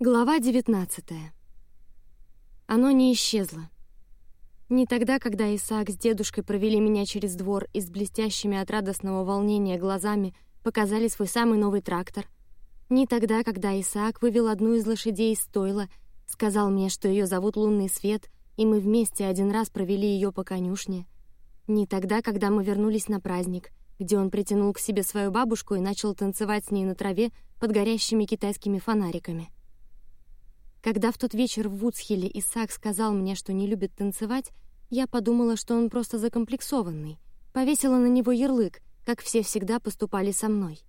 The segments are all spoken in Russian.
Глава 19. Оно не исчезло. Не тогда, когда Исаак с дедушкой провели меня через двор и с блестящими от радостного волнения глазами показали свой самый новый трактор. Не тогда, когда Исаак вывел одну из лошадей из стойла, сказал мне, что ее зовут Лунный Свет, и мы вместе один раз провели ее по конюшне. Не тогда, когда мы вернулись на праздник, где он притянул к себе свою бабушку и начал танцевать с ней на траве под горящими китайскими фонариками. Когда в тот вечер в Вудсхилле Исаак сказал мне, что не любит танцевать, я подумала, что он просто закомплексованный. Повесила на него ярлык, как все всегда поступали со мной.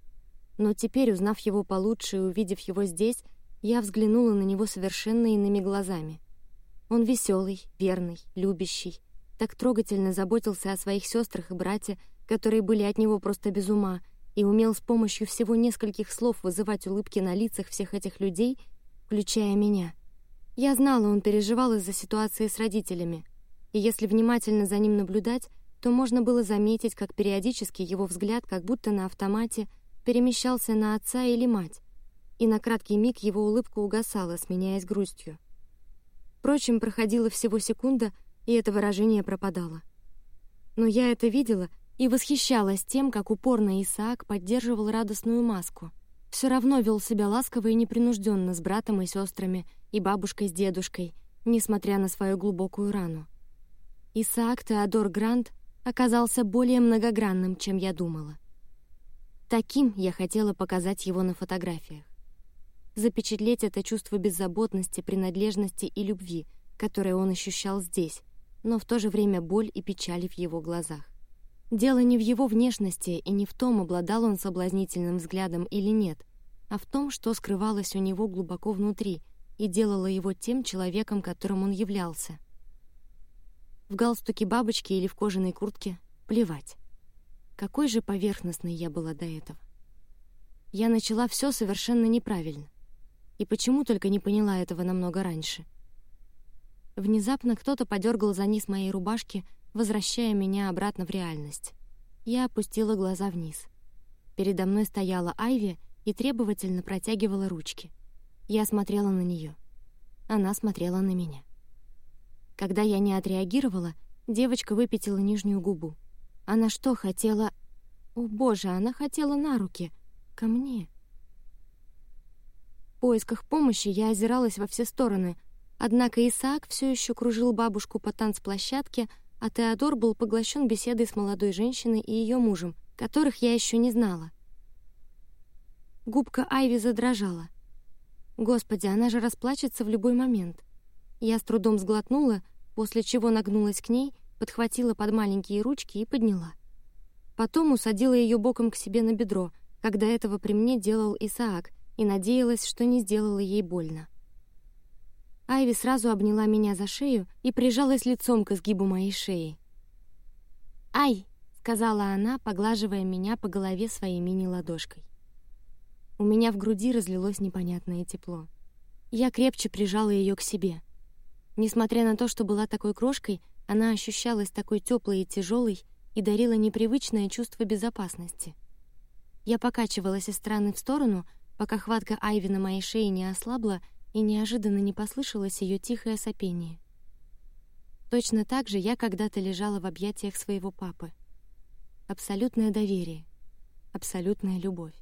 Но теперь, узнав его получше и увидев его здесь, я взглянула на него совершенно иными глазами. Он веселый, верный, любящий, так трогательно заботился о своих сестрах и брате, которые были от него просто без ума, и умел с помощью всего нескольких слов вызывать улыбки на лицах всех этих людей — включая меня. Я знала, он переживал из-за ситуации с родителями, и если внимательно за ним наблюдать, то можно было заметить, как периодически его взгляд, как будто на автомате, перемещался на отца или мать, и на краткий миг его улыбка угасала, сменяясь грустью. Впрочем, проходила всего секунда, и это выражение пропадало. Но я это видела и восхищалась тем, как упорно Исаак поддерживал радостную маску — все равно вел себя ласково и непринужденно с братом и сестрами и бабушкой с дедушкой, несмотря на свою глубокую рану. Исаак Теодор Грант оказался более многогранным, чем я думала. Таким я хотела показать его на фотографиях. Запечатлеть это чувство беззаботности, принадлежности и любви, которое он ощущал здесь, но в то же время боль и печали в его глазах. Дело не в его внешности и не в том, обладал он соблазнительным взглядом или нет, а в том, что скрывалось у него глубоко внутри и делало его тем человеком, которым он являлся. В галстуке бабочки или в кожаной куртке — плевать. Какой же поверхностной я была до этого. Я начала все совершенно неправильно. И почему только не поняла этого намного раньше? Внезапно кто-то подергал за низ моей рубашки — возвращая меня обратно в реальность. Я опустила глаза вниз. Передо мной стояла Айви и требовательно протягивала ручки. Я смотрела на нее. Она смотрела на меня. Когда я не отреагировала, девочка выпятила нижнюю губу. Она что, хотела... О, боже, она хотела на руки. Ко мне. В поисках помощи я озиралась во все стороны, однако Исаак все еще кружил бабушку по танцплощадке, а Теодор был поглощен беседой с молодой женщиной и ее мужем, которых я еще не знала. Губка Айви задрожала. Господи, она же расплачется в любой момент. Я с трудом сглотнула, после чего нагнулась к ней, подхватила под маленькие ручки и подняла. Потом усадила ее боком к себе на бедро, когда этого при мне делал Исаак, и надеялась, что не сделала ей больно. Айви сразу обняла меня за шею и прижалась лицом к изгибу моей шеи. «Ай!» — сказала она, поглаживая меня по голове своей мини-ладошкой. У меня в груди разлилось непонятное тепло. Я крепче прижала ее к себе. Несмотря на то, что была такой крошкой, она ощущалась такой теплой и тяжелой и дарила непривычное чувство безопасности. Я покачивалась из стороны в сторону, пока хватка Айви на моей шее не ослабла, и неожиданно не послышалось ее тихое сопение. Точно так же я когда-то лежала в объятиях своего папы. Абсолютное доверие, абсолютная любовь.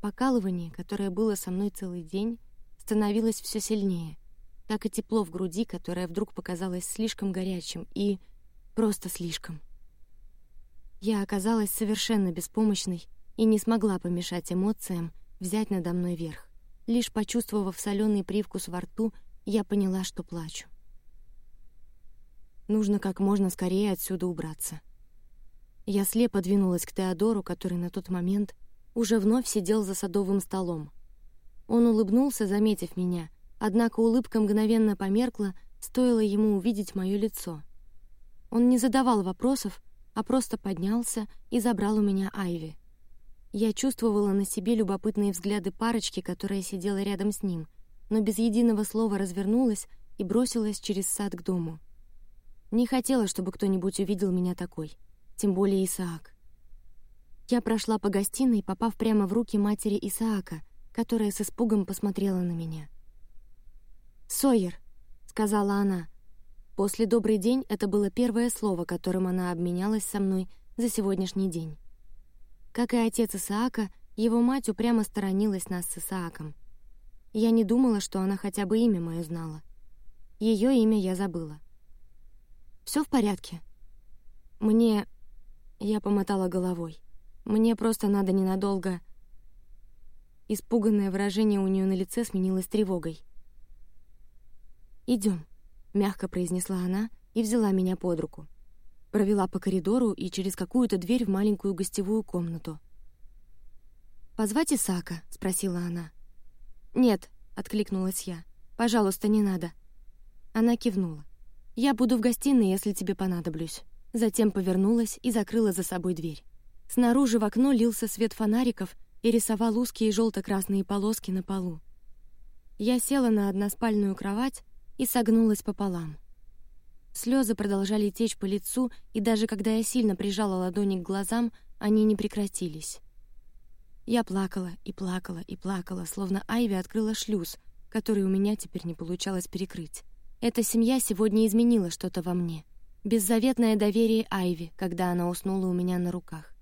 Покалывание, которое было со мной целый день, становилось все сильнее, как и тепло в груди, которое вдруг показалось слишком горячим и просто слишком. Я оказалась совершенно беспомощной и не смогла помешать эмоциям взять надо мной верх. Лишь почувствовав соленый привкус во рту, я поняла, что плачу. Нужно как можно скорее отсюда убраться. Я слепо двинулась к Теодору, который на тот момент уже вновь сидел за садовым столом. Он улыбнулся, заметив меня, однако улыбка мгновенно померкла, стоило ему увидеть мое лицо. Он не задавал вопросов, а просто поднялся и забрал у меня Айви. Я чувствовала на себе любопытные взгляды парочки, которая сидела рядом с ним, но без единого слова развернулась и бросилась через сад к дому. Не хотела, чтобы кто-нибудь увидел меня такой, тем более Исаак. Я прошла по гостиной, попав прямо в руки матери Исаака, которая с испугом посмотрела на меня. «Сойер», — сказала она. После «добрый день» это было первое слово, которым она обменялась со мной за сегодняшний день. Как и отец Исаака, его мать упрямо сторонилась нас с Исааком. Я не думала, что она хотя бы имя мое знала. Ее имя я забыла. Все в порядке. Мне... Я помотала головой. Мне просто надо ненадолго... Испуганное выражение у нее на лице сменилось тревогой. Идем, мягко произнесла она и взяла меня под руку. Провела по коридору и через какую-то дверь в маленькую гостевую комнату. Позвать Исака? – спросила она. Нет, откликнулась я. Пожалуйста, не надо. Она кивнула. Я буду в гостиной, если тебе понадоблюсь. Затем повернулась и закрыла за собой дверь. Снаружи в окно лился свет фонариков и рисовал узкие желто-красные полоски на полу. Я села на односпальную кровать и согнулась пополам. Слезы продолжали течь по лицу, и даже когда я сильно прижала ладони к глазам, они не прекратились. Я плакала и плакала и плакала, словно Айви открыла шлюз, который у меня теперь не получалось перекрыть. Эта семья сегодня изменила что-то во мне. Беззаветное доверие Айви, когда она уснула у меня на руках.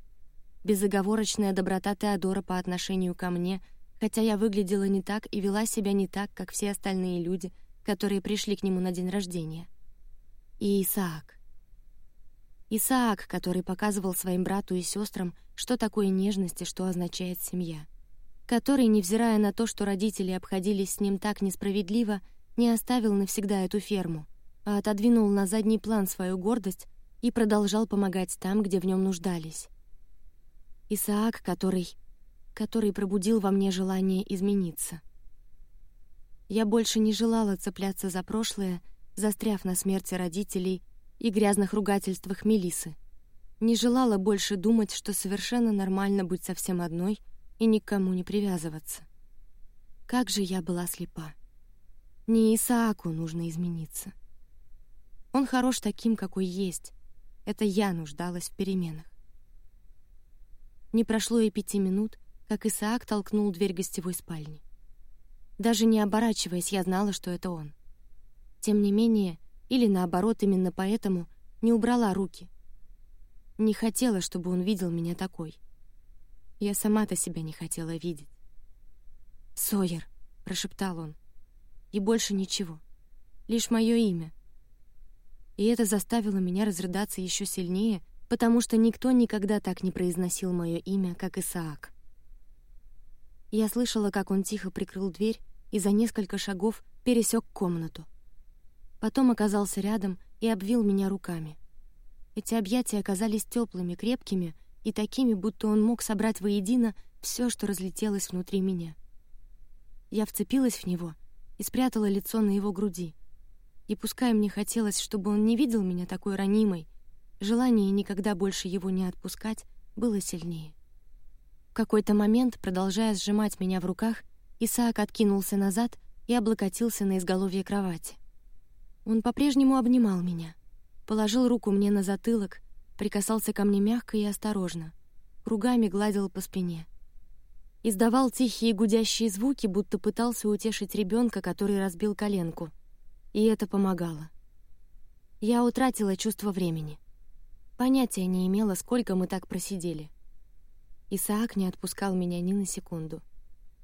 Безоговорочная доброта Теодора по отношению ко мне, хотя я выглядела не так и вела себя не так, как все остальные люди, которые пришли к нему на день рождения. И Исаак. Исаак, который показывал своим брату и сестрам, что такое нежность и что означает семья. Который, невзирая на то, что родители обходились с ним так несправедливо, не оставил навсегда эту ферму, а отодвинул на задний план свою гордость и продолжал помогать там, где в нем нуждались. Исаак, который, который пробудил во мне желание измениться. Я больше не желала цепляться за прошлое, застряв на смерти родителей и грязных ругательствах Мелисы. Не желала больше думать, что совершенно нормально быть совсем одной и никому не привязываться. Как же я была слепа. Не Исааку нужно измениться. Он хорош таким, какой есть. Это я нуждалась в переменах. Не прошло и пяти минут, как Исаак толкнул дверь гостевой спальни. Даже не оборачиваясь, я знала, что это он. Тем не менее, или наоборот, именно поэтому не убрала руки. Не хотела, чтобы он видел меня такой. Я сама-то себя не хотела видеть. Сойер, прошептал он и больше ничего, лишь мое имя. И это заставило меня разрыдаться еще сильнее, потому что никто никогда так не произносил мое имя, как Исаак. Я слышала, как он тихо прикрыл дверь и за несколько шагов пересек комнату. Потом оказался рядом и обвил меня руками. Эти объятия оказались теплыми, крепкими и такими, будто он мог собрать воедино все, что разлетелось внутри меня. Я вцепилась в него и спрятала лицо на его груди. И пускай мне хотелось, чтобы он не видел меня такой ранимой, желание никогда больше его не отпускать было сильнее. В какой-то момент, продолжая сжимать меня в руках, Исаак откинулся назад и облокотился на изголовье кровати. Он по-прежнему обнимал меня, положил руку мне на затылок, прикасался ко мне мягко и осторожно, кругами гладил по спине издавал тихие гудящие звуки, будто пытался утешить ребенка, который разбил коленку, и это помогало. Я утратила чувство времени, понятия не имела, сколько мы так просидели. Исаак не отпускал меня ни на секунду,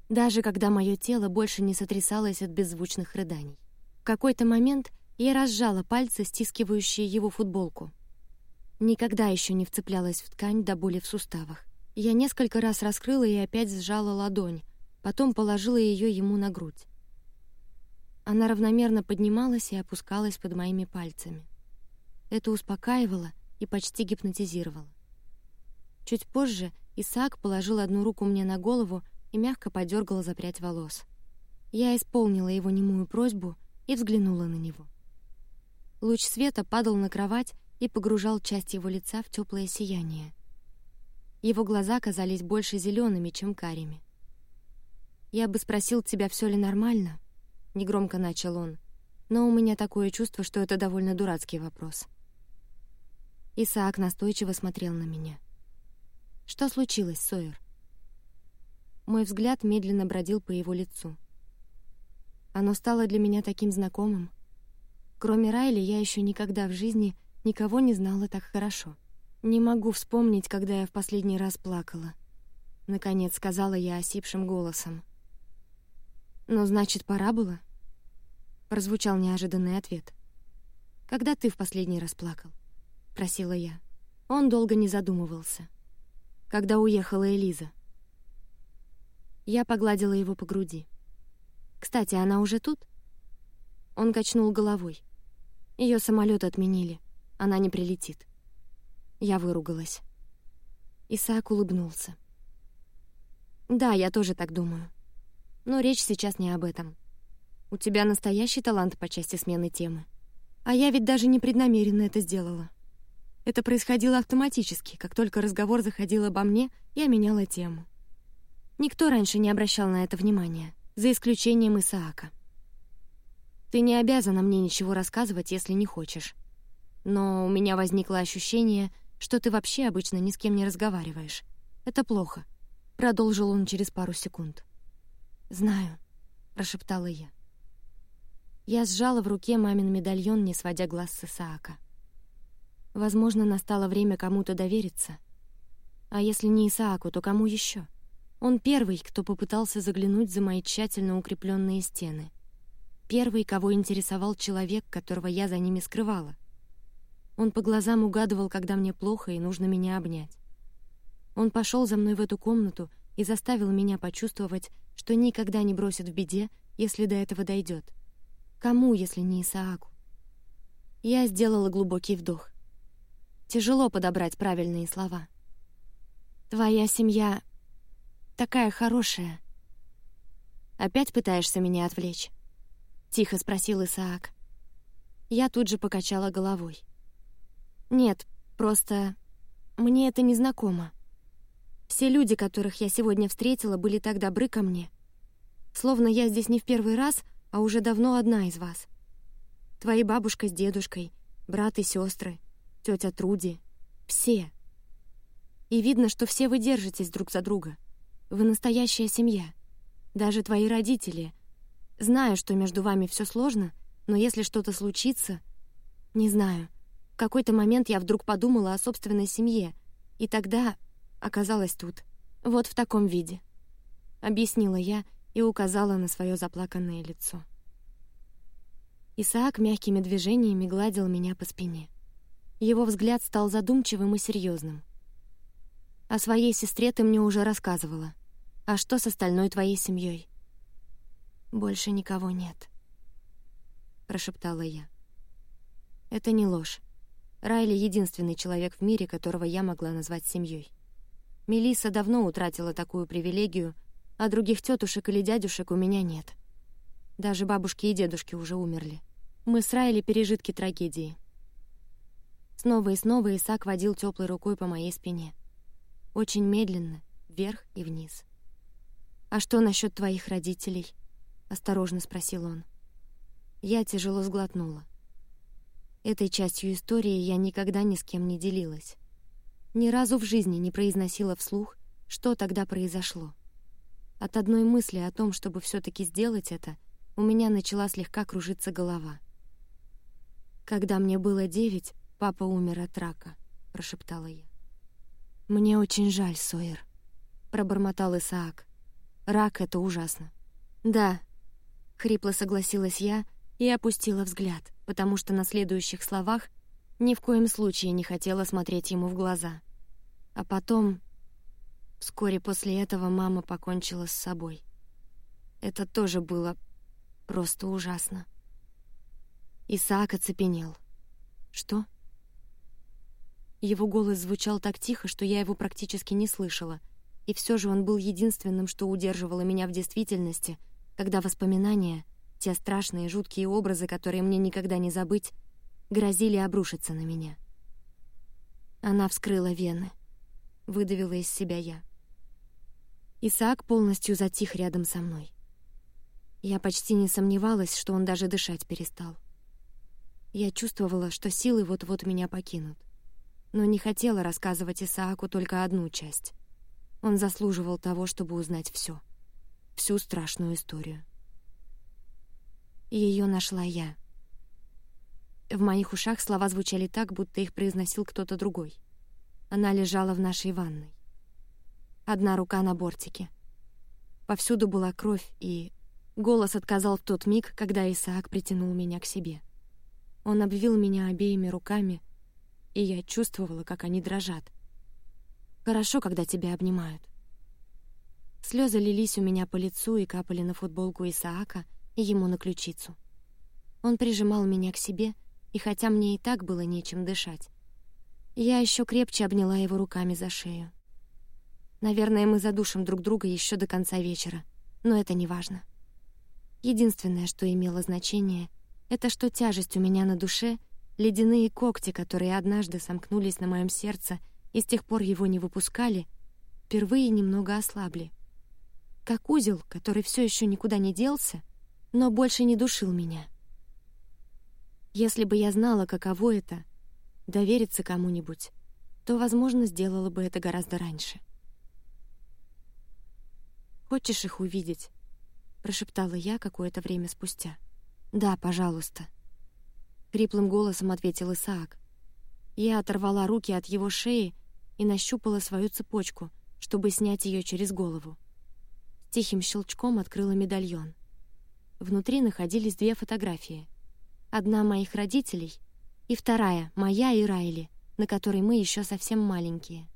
даже когда мое тело больше не сотрясалось от беззвучных рыданий. В какой-то момент я разжала пальцы, стискивающие его футболку. Никогда еще не вцеплялась в ткань до боли в суставах. Я несколько раз раскрыла и опять сжала ладонь, потом положила ее ему на грудь. Она равномерно поднималась и опускалась под моими пальцами. Это успокаивало и почти гипнотизировало. Чуть позже Исаак положил одну руку мне на голову и мягко подергал за прядь волос. Я исполнила его немую просьбу и взглянула на него. Луч света падал на кровать и погружал часть его лица в теплое сияние. Его глаза казались больше зелеными, чем карими. Я бы спросил тебя, все ли нормально, негромко начал он, но у меня такое чувство, что это довольно дурацкий вопрос. Исаак настойчиво смотрел на меня. Что случилось, Сойер? Мой взгляд медленно бродил по его лицу. Оно стало для меня таким знакомым. Кроме Райли, я еще никогда в жизни никого не знала так хорошо. Не могу вспомнить, когда я в последний раз плакала. Наконец сказала я осипшим голосом. «Ну, значит, пора было?» Прозвучал неожиданный ответ. «Когда ты в последний раз плакал?» — просила я. Он долго не задумывался. «Когда уехала Элиза?» Я погладила его по груди. «Кстати, она уже тут?» Он качнул головой. Ее самолет отменили. Она не прилетит. Я выругалась. Исаак улыбнулся. «Да, я тоже так думаю. Но речь сейчас не об этом. У тебя настоящий талант по части смены темы. А я ведь даже непреднамеренно это сделала. Это происходило автоматически. Как только разговор заходил обо мне, я меняла тему. Никто раньше не обращал на это внимания, за исключением Исаака. Ты не обязана мне ничего рассказывать, если не хочешь. Но у меня возникло ощущение, что ты вообще обычно ни с кем не разговариваешь. Это плохо. Продолжил он через пару секунд. Знаю, прошептала я. Я сжала в руке мамин медальон, не сводя глаз с Исаака. Возможно, настало время кому-то довериться. А если не Исааку, то кому еще? Он первый, кто попытался заглянуть за мои тщательно укрепленные стены — Первый, кого интересовал человек, которого я за ними скрывала. Он по глазам угадывал, когда мне плохо и нужно меня обнять. Он пошел за мной в эту комнату и заставил меня почувствовать, что никогда не бросит в беде, если до этого дойдет. Кому, если не Исааку? Я сделала глубокий вдох. Тяжело подобрать правильные слова. «Твоя семья такая хорошая. Опять пытаешься меня отвлечь?» — тихо спросил Исаак. Я тут же покачала головой. «Нет, просто мне это не знакомо. Все люди, которых я сегодня встретила, были так добры ко мне. Словно я здесь не в первый раз, а уже давно одна из вас. Твои бабушка с дедушкой, брат и сестры, тетя Труди. Все. И видно, что все вы держитесь друг за друга. Вы настоящая семья. Даже твои родители, Знаю, что между вами все сложно, но если что-то случится... Не знаю. В какой-то момент я вдруг подумала о собственной семье, и тогда оказалась тут, вот в таком виде. Объяснила я и указала на свое заплаканное лицо. Исаак мягкими движениями гладил меня по спине. Его взгляд стал задумчивым и серьезным. «О своей сестре ты мне уже рассказывала. А что с остальной твоей семьей? «Больше никого нет», — прошептала я. Это не ложь. Райли — единственный человек в мире, которого я могла назвать семьей. Мелисса давно утратила такую привилегию, а других тетушек или дядюшек у меня нет. Даже бабушки и дедушки уже умерли. Мы с Райли — пережитки трагедии. Снова и снова Исаак водил теплой рукой по моей спине. Очень медленно, вверх и вниз. «А что насчет твоих родителей?» — осторожно спросил он. Я тяжело сглотнула. Этой частью истории я никогда ни с кем не делилась. Ни разу в жизни не произносила вслух, что тогда произошло. От одной мысли о том, чтобы все таки сделать это, у меня начала слегка кружиться голова. «Когда мне было девять, папа умер от рака», — прошептала я. «Мне очень жаль, Сойер», — пробормотал Исаак. «Рак — это ужасно». «Да, Хрипло согласилась я и опустила взгляд, потому что на следующих словах ни в коем случае не хотела смотреть ему в глаза. А потом... Вскоре после этого мама покончила с собой. Это тоже было просто ужасно. Исаак оцепенел. «Что?» Его голос звучал так тихо, что я его практически не слышала, и все же он был единственным, что удерживало меня в действительности — когда воспоминания, те страшные жуткие образы, которые мне никогда не забыть, грозили обрушиться на меня. Она вскрыла вены, выдавила из себя я. Исаак полностью затих рядом со мной. Я почти не сомневалась, что он даже дышать перестал. Я чувствовала, что силы вот-вот меня покинут, но не хотела рассказывать Исааку только одну часть. Он заслуживал того, чтобы узнать все, всю страшную историю. Ее нашла я. В моих ушах слова звучали так, будто их произносил кто-то другой. Она лежала в нашей ванной. Одна рука на бортике. Повсюду была кровь, и голос отказал в тот миг, когда Исаак притянул меня к себе. Он обвил меня обеими руками, и я чувствовала, как они дрожат. Хорошо, когда тебя обнимают. Слезы лились у меня по лицу и капали на футболку Исаака и ему на ключицу. Он прижимал меня к себе, и хотя мне и так было нечем дышать, я еще крепче обняла его руками за шею. Наверное, мы задушим друг друга еще до конца вечера, но это не важно. Единственное, что имело значение, это что тяжесть у меня на душе, ледяные когти, которые однажды сомкнулись на моем сердце и с тех пор его не выпускали, впервые немного ослабли. Как узел, который все еще никуда не делся, но больше не душил меня. Если бы я знала, каково это — довериться кому-нибудь, то, возможно, сделала бы это гораздо раньше. «Хочешь их увидеть?» — прошептала я какое-то время спустя. «Да, пожалуйста», — хриплым голосом ответил Исаак. Я оторвала руки от его шеи и нащупала свою цепочку, чтобы снять ее через голову. Тихим щелчком открыла медальон. Внутри находились две фотографии. Одна моих родителей и вторая, моя и Райли, на которой мы еще совсем маленькие.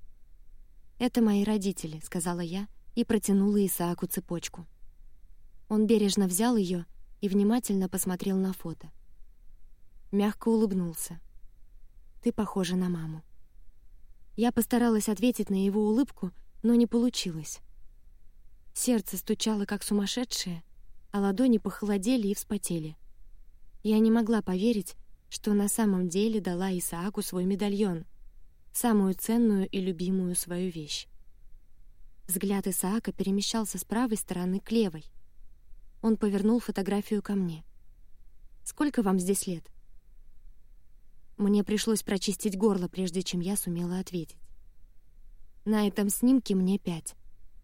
«Это мои родители», — сказала я и протянула Исааку цепочку. Он бережно взял ее и внимательно посмотрел на фото. Мягко улыбнулся. «Ты похожа на маму». Я постаралась ответить на его улыбку, но не получилось. Сердце стучало как сумасшедшее, а ладони похолодели и вспотели. Я не могла поверить, что на самом деле дала Исааку свой медальон, самую ценную и любимую свою вещь. Взгляд Исаака перемещался с правой стороны к левой. Он повернул фотографию ко мне. «Сколько вам здесь лет?» Мне пришлось прочистить горло, прежде чем я сумела ответить. На этом снимке мне пять.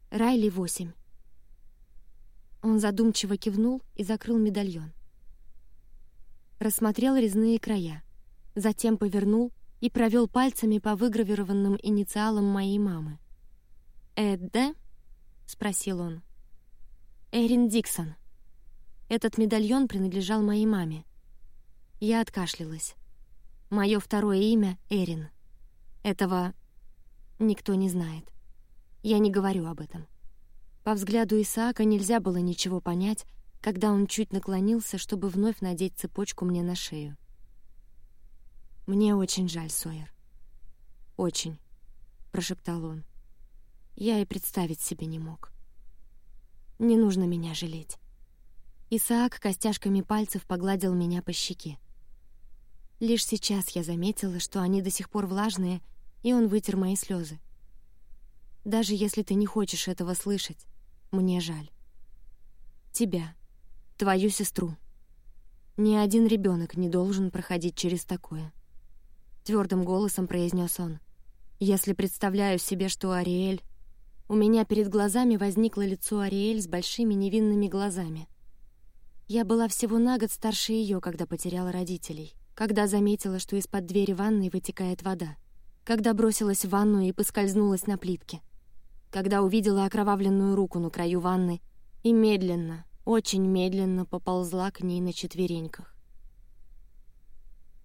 Райли — восемь. Он задумчиво кивнул и закрыл медальон. Рассмотрел резные края, затем повернул и провел пальцами по выгравированным инициалам моей мамы. «Эд, спросил он. «Эрин Диксон. Этот медальон принадлежал моей маме. Я откашлялась. Мое второе имя — Эрин. Этого никто не знает. Я не говорю об этом». По взгляду Исаака нельзя было ничего понять, когда он чуть наклонился, чтобы вновь надеть цепочку мне на шею. «Мне очень жаль, Сойер. Очень», — прошептал он. Я и представить себе не мог. Не нужно меня жалеть. Исаак костяшками пальцев погладил меня по щеке. Лишь сейчас я заметила, что они до сих пор влажные, и он вытер мои слезы. Даже если ты не хочешь этого слышать, мне жаль. Тебя, твою сестру. Ни один ребенок не должен проходить через такое. Твердым голосом произнес он. Если представляю себе, что Ариэль... У меня перед глазами возникло лицо Ариэль с большими невинными глазами. Я была всего на год старше ее, когда потеряла родителей, когда заметила, что из-под двери ванной вытекает вода, когда бросилась в ванну и поскользнулась на плитке, когда увидела окровавленную руку на краю ванны и медленно, очень медленно поползла к ней на четвереньках.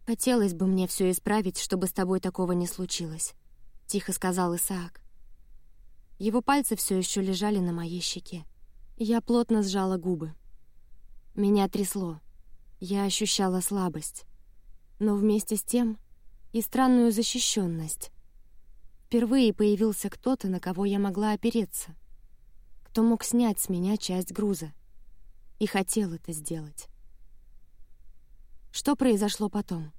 «Хотелось бы мне все исправить, чтобы с тобой такого не случилось», — тихо сказал Исаак. Его пальцы все еще лежали на моей щеке. Я плотно сжала губы. Меня трясло. Я ощущала слабость. Но вместе с тем и странную защищенность. Впервые появился кто-то, на кого я могла опереться, кто мог снять с меня часть груза. И хотел это сделать. «Что произошло потом?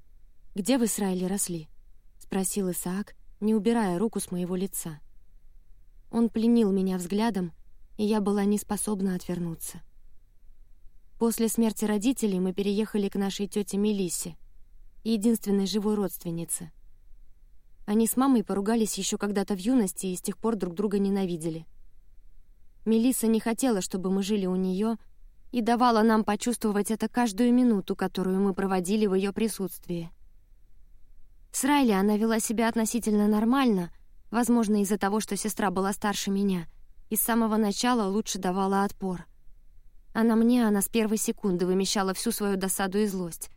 Где вы с росли?» — спросил Исаак, не убирая руку с моего лица. Он пленил меня взглядом, и я была не способна отвернуться. После смерти родителей мы переехали к нашей тете Мелиссе, единственной живой родственнице — Они с мамой поругались еще когда-то в юности и с тех пор друг друга ненавидели. Мелисса не хотела, чтобы мы жили у нее, и давала нам почувствовать это каждую минуту, которую мы проводили в ее присутствии. С Райли она вела себя относительно нормально, возможно, из-за того, что сестра была старше меня, и с самого начала лучше давала отпор. Она мне, она с первой секунды вымещала всю свою досаду и злость.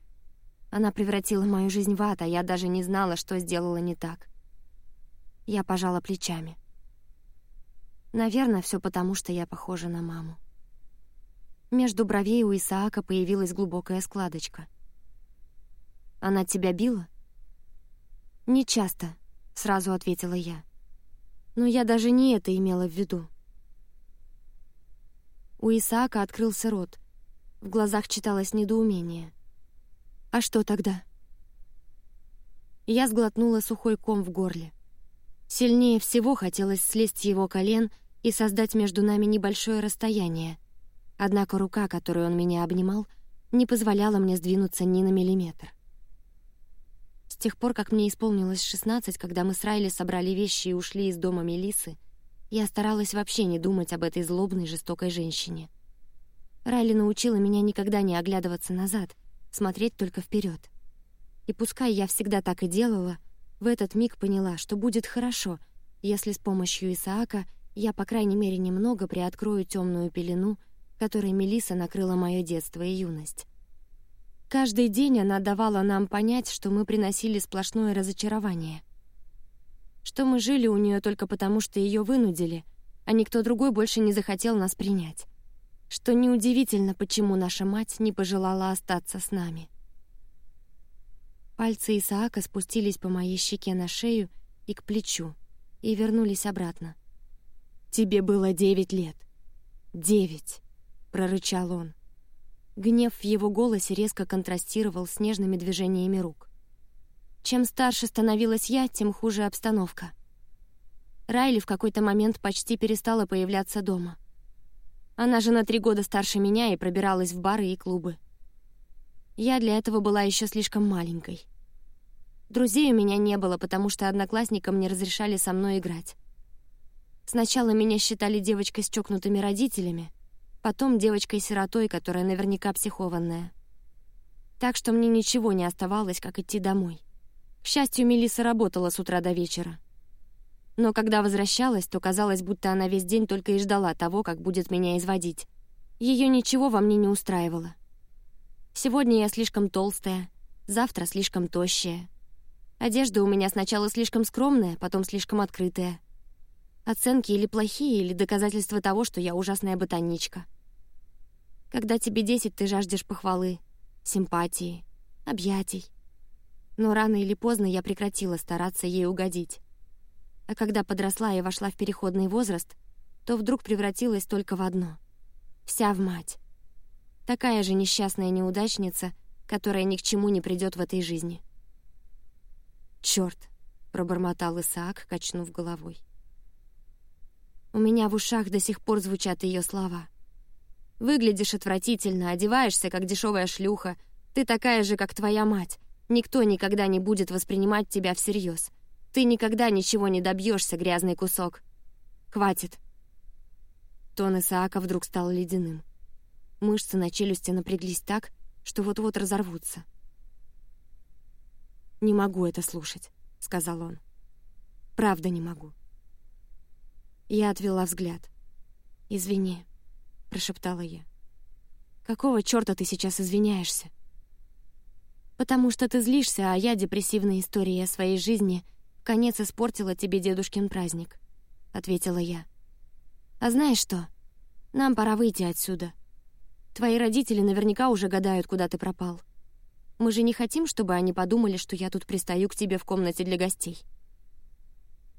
Она превратила мою жизнь в ад, а я даже не знала, что сделала не так. Я пожала плечами. Наверное, все потому, что я похожа на маму. Между бровей у Исаака появилась глубокая складочка. «Она тебя била?» «Не часто», — сразу ответила я. «Но я даже не это имела в виду». У Исаака открылся рот. В глазах читалось недоумение. А что тогда? Я сглотнула сухой ком в горле. Сильнее всего хотелось слезть с его колен и создать между нами небольшое расстояние. Однако рука, которой он меня обнимал, не позволяла мне сдвинуться ни на миллиметр. С тех пор, как мне исполнилось 16, когда мы с Райли собрали вещи и ушли из дома Мелисы, я старалась вообще не думать об этой злобной, жестокой женщине. Райли научила меня никогда не оглядываться назад — смотреть только вперед. И пускай я всегда так и делала, в этот миг поняла, что будет хорошо, если с помощью Исаака я, по крайней мере, немного приоткрою темную пелену, которой Мелиса накрыла мое детство и юность. Каждый день она давала нам понять, что мы приносили сплошное разочарование. Что мы жили у нее только потому, что ее вынудили, а никто другой больше не захотел нас принять что неудивительно, почему наша мать не пожелала остаться с нами. Пальцы Исаака спустились по моей щеке на шею и к плечу и вернулись обратно. «Тебе было девять лет». «Девять», — прорычал он. Гнев в его голосе резко контрастировал с нежными движениями рук. Чем старше становилась я, тем хуже обстановка. Райли в какой-то момент почти перестала появляться дома — она же на три года старше меня и пробиралась в бары и клубы. Я для этого была еще слишком маленькой. Друзей у меня не было, потому что одноклассникам не разрешали со мной играть. Сначала меня считали девочкой с чокнутыми родителями, потом девочкой-сиротой, которая наверняка психованная. Так что мне ничего не оставалось, как идти домой. К счастью, Мелисса работала с утра до вечера. Но когда возвращалась, то казалось, будто она весь день только и ждала того, как будет меня изводить. Ее ничего во мне не устраивало. Сегодня я слишком толстая, завтра слишком тощая. Одежда у меня сначала слишком скромная, потом слишком открытая. Оценки или плохие, или доказательства того, что я ужасная ботаничка. Когда тебе десять, ты жаждешь похвалы, симпатии, объятий. Но рано или поздно я прекратила стараться ей угодить. А когда подросла и вошла в переходный возраст, то вдруг превратилась только в одно. Вся в мать. Такая же несчастная неудачница, которая ни к чему не придет в этой жизни. Черт! пробормотал Исаак, качнув головой. У меня в ушах до сих пор звучат ее слова. Выглядишь отвратительно, одеваешься как дешевая шлюха. Ты такая же, как твоя мать. Никто никогда не будет воспринимать тебя всерьез. Ты никогда ничего не добьешься, грязный кусок. Хватит. Тон Исаака вдруг стал ледяным. Мышцы на челюсти напряглись так, что вот-вот разорвутся. «Не могу это слушать», — сказал он. «Правда не могу». Я отвела взгляд. «Извини», — прошептала я. «Какого черта ты сейчас извиняешься?» «Потому что ты злишься, а я депрессивной историей о своей жизни — конец испортила тебе дедушкин праздник», — ответила я. «А знаешь что? Нам пора выйти отсюда. Твои родители наверняка уже гадают, куда ты пропал. Мы же не хотим, чтобы они подумали, что я тут пристаю к тебе в комнате для гостей».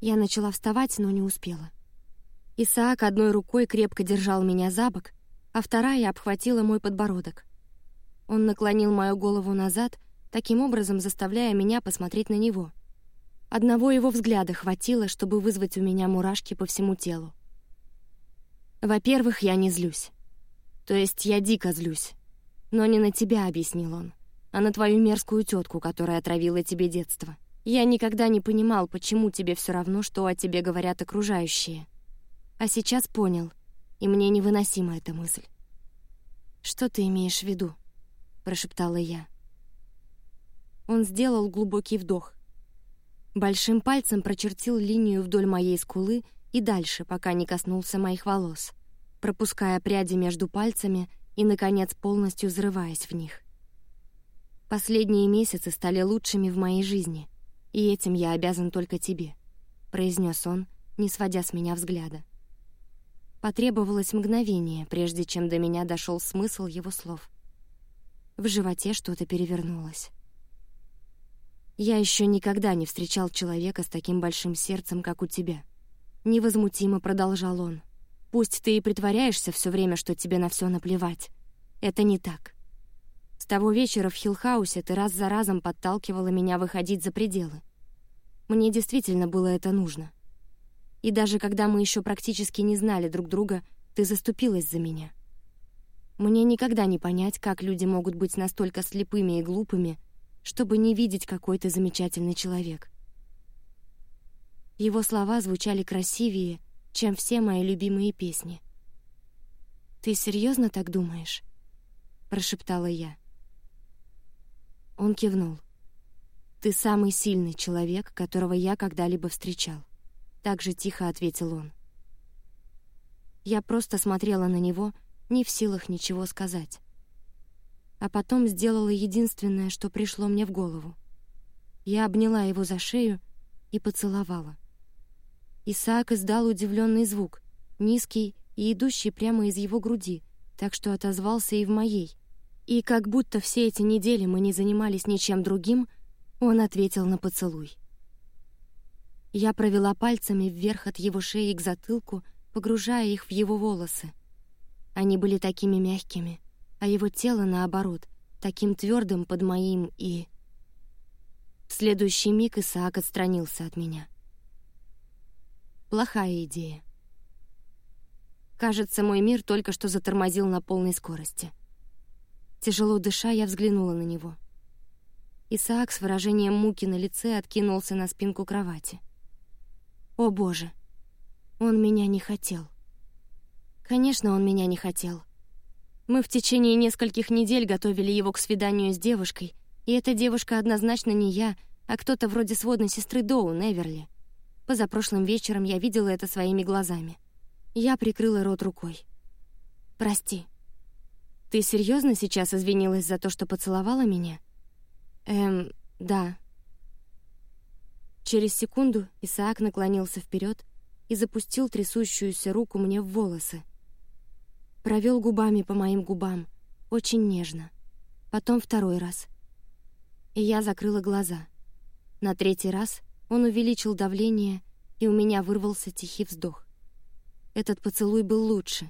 Я начала вставать, но не успела. Исаак одной рукой крепко держал меня за бок, а вторая обхватила мой подбородок. Он наклонил мою голову назад, таким образом заставляя меня посмотреть на него — Одного его взгляда хватило, чтобы вызвать у меня мурашки по всему телу. «Во-первых, я не злюсь. То есть я дико злюсь. Но не на тебя, — объяснил он, — а на твою мерзкую тетку, которая отравила тебе детство. Я никогда не понимал, почему тебе все равно, что о тебе говорят окружающие. А сейчас понял, и мне невыносима эта мысль. «Что ты имеешь в виду?» — прошептала я. Он сделал глубокий вдох. Большим пальцем прочертил линию вдоль моей скулы и дальше, пока не коснулся моих волос, пропуская пряди между пальцами и, наконец, полностью взрываясь в них. Последние месяцы стали лучшими в моей жизни, и этим я обязан только тебе, произнес он, не сводя с меня взгляда. Потребовалось мгновение, прежде чем до меня дошел смысл его слов. В животе что-то перевернулось. Я еще никогда не встречал человека с таким большим сердцем, как у тебя. Невозмутимо продолжал он. Пусть ты и притворяешься все время, что тебе на все наплевать. Это не так. С того вечера в Хиллхаусе ты раз за разом подталкивала меня выходить за пределы. Мне действительно было это нужно. И даже когда мы еще практически не знали друг друга, ты заступилась за меня. Мне никогда не понять, как люди могут быть настолько слепыми и глупыми, чтобы не видеть, какой ты замечательный человек. Его слова звучали красивее, чем все мои любимые песни. «Ты серьезно так думаешь?» — прошептала я. Он кивнул. «Ты самый сильный человек, которого я когда-либо встречал. Так же тихо ответил он. Я просто смотрела на него, не в силах ничего сказать. А потом сделала единственное, что пришло мне в голову. Я обняла его за шею и поцеловала. Исаак издал удивленный звук, низкий и идущий прямо из его груди, так что отозвался и в моей. И как будто все эти недели мы не занимались ничем другим, он ответил на поцелуй. Я провела пальцами вверх от его шеи к затылку, погружая их в его волосы. Они были такими мягкими, а его тело, наоборот, таким твердым под моим и... В следующий миг Исаак отстранился от меня. Плохая идея. Кажется, мой мир только что затормозил на полной скорости. Тяжело дыша, я взглянула на него. Исаак с выражением муки на лице откинулся на спинку кровати. О боже, он меня не хотел. Конечно, он меня не хотел. Мы в течение нескольких недель готовили его к свиданию с девушкой, и эта девушка однозначно не я, а кто-то вроде сводной сестры Доу, Неверли. Позапрошлым вечером я видела это своими глазами. Я прикрыла рот рукой. «Прости. Ты серьезно сейчас извинилась за то, что поцеловала меня?» «Эм, да», Через секунду Исаак наклонился вперед и запустил трясущуюся руку мне в волосы. Провел губами по моим губам, очень нежно. Потом второй раз. И я закрыла глаза. На третий раз он увеличил давление, и у меня вырвался тихий вздох. Этот поцелуй был лучше.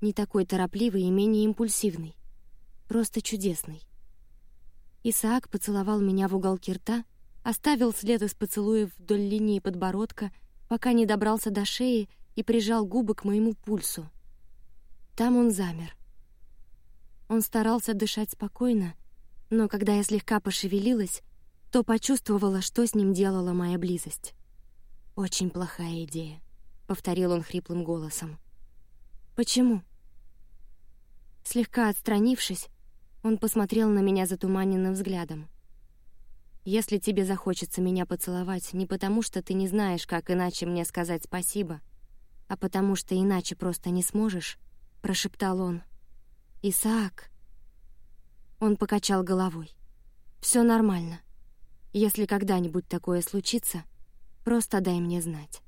Не такой торопливый и менее импульсивный. Просто чудесный. Исаак поцеловал меня в уголки рта, оставил след из поцелуев вдоль линии подбородка, пока не добрался до шеи и прижал губы к моему пульсу. Там он замер. Он старался дышать спокойно, но когда я слегка пошевелилась, то почувствовала, что с ним делала моя близость. «Очень плохая идея», — повторил он хриплым голосом. «Почему?» Слегка отстранившись, он посмотрел на меня затуманенным взглядом. Если тебе захочется меня поцеловать не потому, что ты не знаешь, как иначе мне сказать спасибо, а потому что иначе просто не сможешь, прошептал он. Исаак. Он покачал головой. Все нормально. Если когда-нибудь такое случится, просто дай мне знать.